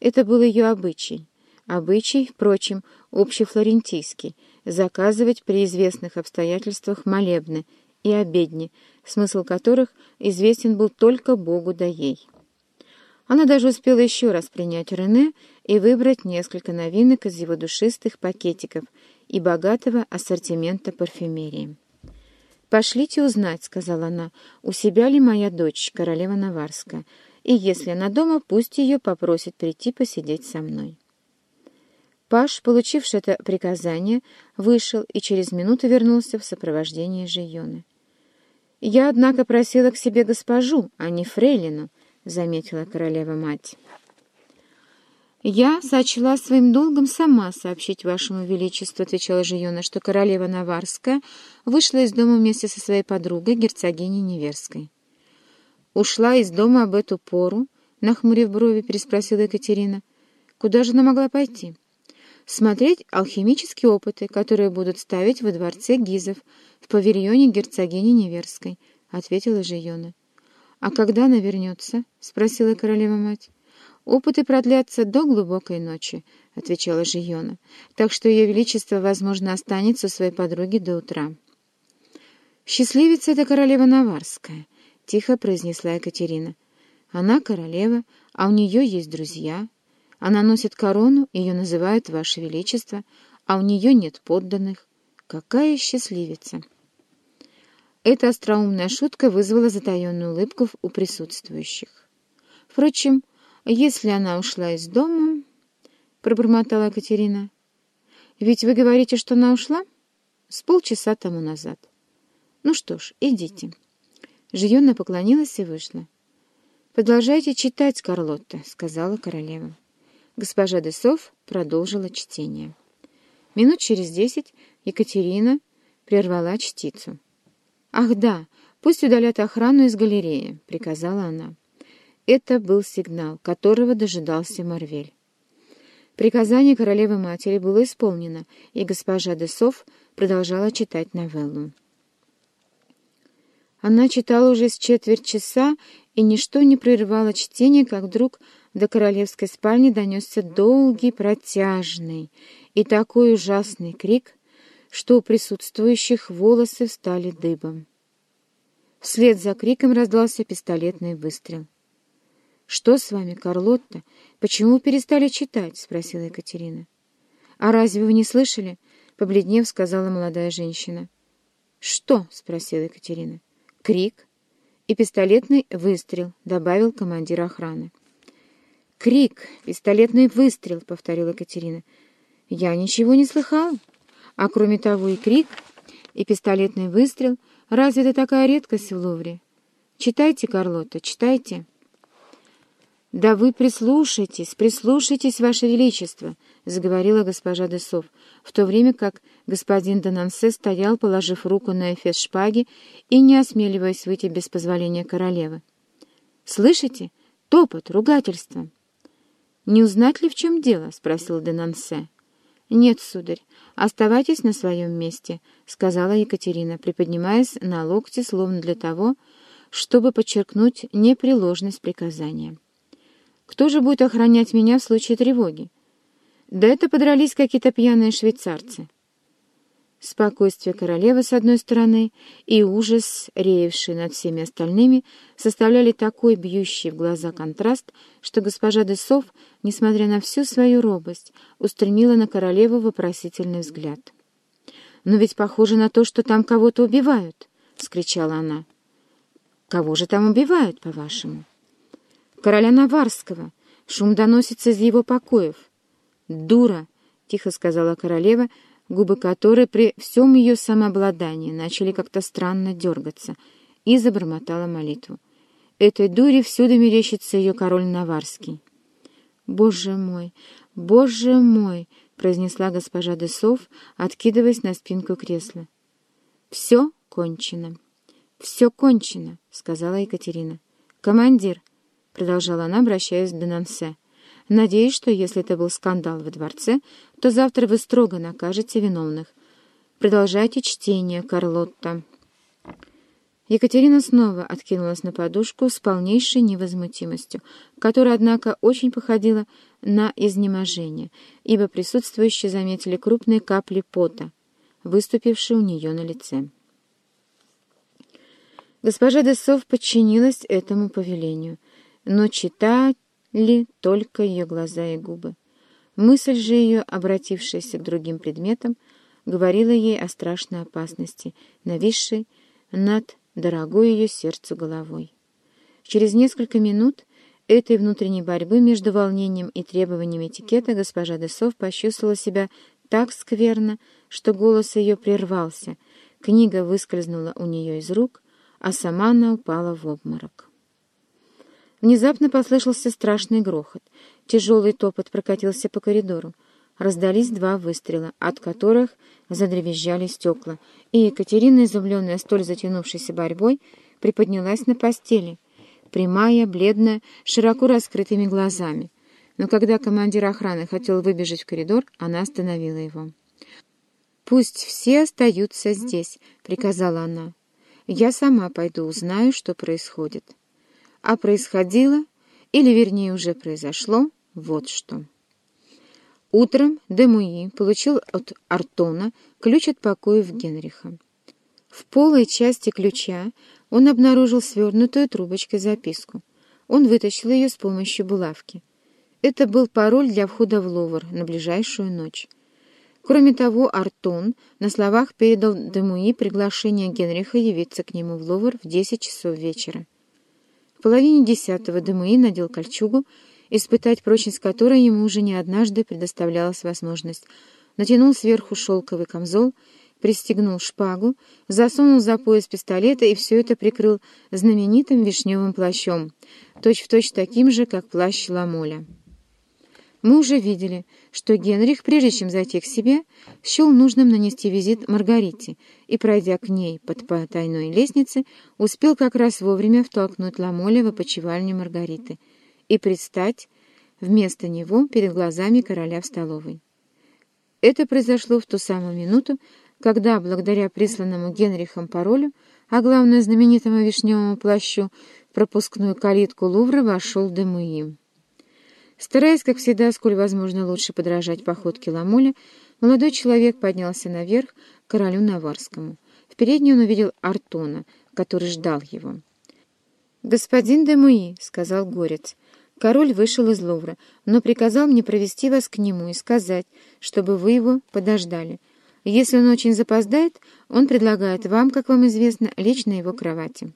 Это был ее обычай. Обычай, впрочем, общефлорентийский — заказывать при известных обстоятельствах молебны и обедни, смысл которых известен был только Богу да ей. Она даже успела еще раз принять Рене и выбрать несколько новинок из его душистых пакетиков и богатого ассортимента парфюмерии. «Пошлите узнать», — сказала она, — «у себя ли моя дочь, королева Наварская, и если она дома, пусть ее попросит прийти посидеть со мной». Паш, получивший это приказание, вышел и через минуту вернулся в сопровождении Жионы. «Я, однако, просила к себе госпожу, а не фрейлину», — заметила королева-мать. «Я сочла своим долгом сама сообщить вашему величеству», — отвечала Жиона, что королева Наварская вышла из дома вместе со своей подругой, герцогиней Неверской. «Ушла из дома об эту пору?» — нахмурив брови, переспросила Екатерина. «Куда же она могла пойти?» «Смотреть алхимические опыты, которые будут ставить во дворце Гизов, в павильоне герцогини Неверской», — ответила Жиона. «А когда она вернется?» — спросила королева-мать. «Опыты продлятся до глубокой ночи», — отвечала Жиона, «так что Ее Величество, возможно, останется у своей подруги до утра». «Счастливица — это королева Наварская», — тихо произнесла Екатерина. «Она королева, а у нее есть друзья. Она носит корону, ее называют Ваше Величество, а у нее нет подданных. Какая счастливица!» Эта остроумная шутка вызвала затаенную улыбку у присутствующих. Впрочем, «Если она ушла из дома...» — пробормотала Екатерина. «Ведь вы говорите, что она ушла?» «С полчаса тому назад». «Ну что ж, идите». Жиона поклонилась и вышла. «Продолжайте читать, Карлотта», — сказала королева. Госпожа Десов продолжила чтение. Минут через десять Екатерина прервала чтицу. «Ах да, пусть удалят охрану из галереи», — приказала она. Это был сигнал, которого дожидался Марвель. Приказание королевы-матери было исполнено, и госпожа Десов продолжала читать новеллу. Она читала уже с четверть часа, и ничто не прерывало чтение, как вдруг до королевской спальни донесся долгий, протяжный и такой ужасный крик, что у присутствующих волосы встали дыбом. Вслед за криком раздался пистолетный выстрел. «Что с вами, Карлотта? Почему перестали читать?» — спросила Екатерина. «А разве вы не слышали?» — побледнев сказала молодая женщина. «Что?» — спросила Екатерина. «Крик и пистолетный выстрел», — добавил командир охраны. «Крик, пистолетный выстрел», — повторила Екатерина. «Я ничего не слыхала. А кроме того и крик, и пистолетный выстрел. Разве это такая редкость в Лувре? Читайте, Карлотта, читайте». «Да вы прислушайтесь, прислушайтесь, Ваше Величество!» — заговорила госпожа Десов, в то время как господин Донансе стоял, положив руку на эфес шпаги и не осмеливаясь выйти без позволения королевы. «Слышите? Топот, ругательство!» «Не узнать ли, в чем дело?» — спросил Денансе. «Нет, сударь, оставайтесь на своем месте», — сказала Екатерина, приподнимаясь на локте, словно для того, чтобы подчеркнуть непреложность приказания. Кто же будет охранять меня в случае тревоги? Да это подрались какие-то пьяные швейцарцы. Спокойствие королевы с одной стороны и ужас, реевший над всеми остальными, составляли такой бьющий в глаза контраст, что госпожа Десов, несмотря на всю свою робость, устремила на королеву вопросительный взгляд. «Но ведь похоже на то, что там кого-то убивают!» — вскричала она. «Кого же там убивают, по-вашему?» Короля Наварского. Шум доносится из его покоев. «Дура!» — тихо сказала королева, губы которой при всем ее самообладании начали как-то странно дергаться, и забормотала молитву. Этой дуре всюду мерещится ее король Наварский. «Боже мой! Боже мой!» — произнесла госпожа Десов, откидываясь на спинку кресла. «Все кончено. Все кончено», — сказала Екатерина. «Командир, — продолжала она, обращаясь к Денансе. «Надеюсь, что если это был скандал во дворце, то завтра вы строго накажете виновных. Продолжайте чтение, Карлотта». Екатерина снова откинулась на подушку с полнейшей невозмутимостью, которая, однако, очень походила на изнеможение, ибо присутствующие заметили крупные капли пота, выступившие у нее на лице. Госпожа Десов подчинилась этому повелению, но читали только ее глаза и губы. Мысль же ее, обратившаяся к другим предметам, говорила ей о страшной опасности, нависшей над дорогой ее сердцу головой. Через несколько минут этой внутренней борьбы между волнением и требованием этикета госпожа Десов почувствовала себя так скверно, что голос ее прервался, книга выскользнула у нее из рук, а сама она упала в обморок. Внезапно послышался страшный грохот. Тяжелый топот прокатился по коридору. Раздались два выстрела, от которых задревезжали стекла, и Екатерина, изумленная столь затянувшейся борьбой, приподнялась на постели, прямая, бледная, широко раскрытыми глазами. Но когда командир охраны хотел выбежать в коридор, она остановила его. «Пусть все остаются здесь», — приказала она. «Я сама пойду узнаю, что происходит». А происходило, или вернее уже произошло, вот что. Утром Демуи получил от Артона ключ от покоев Генриха. В полой части ключа он обнаружил свернутую трубочкой записку. Он вытащил ее с помощью булавки. Это был пароль для входа в Ловр на ближайшую ночь. Кроме того, Артон на словах передал Демуи приглашение Генриха явиться к нему в Ловр в 10 часов вечера. В половине десятого Демуи надел кольчугу, испытать прочность которой ему уже не однажды предоставлялась возможность. Натянул сверху шелковый камзол, пристегнул шпагу, засунул за пояс пистолета и все это прикрыл знаменитым вишневым плащом, точь-в-точь точь таким же, как плащ Ламоля. Мы уже видели, что Генрих, прежде чем зайти к себе, счел нужным нанести визит Маргарите и, пройдя к ней под потайной лестнице, успел как раз вовремя втолкнуть Ламоля в опочивальню Маргариты и предстать вместо него перед глазами короля в столовой. Это произошло в ту самую минуту, когда, благодаря присланному Генрихом паролю, а главное знаменитому вишневому плащу, пропускную калитку Лувра вошел Демуи. Стараясь, как всегда, сколь возможно лучше подражать походке Ламоля, молодой человек поднялся наверх к королю Наварскому. В передней он увидел Артона, который ждал его. «Господин де Муи», — сказал горец, — «король вышел из Лувра, но приказал мне провести вас к нему и сказать, чтобы вы его подождали. Если он очень запоздает, он предлагает вам, как вам известно, лечь на его кровати».